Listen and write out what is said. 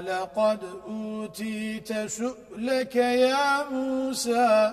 قال قد أوتيت سؤلك يا موسى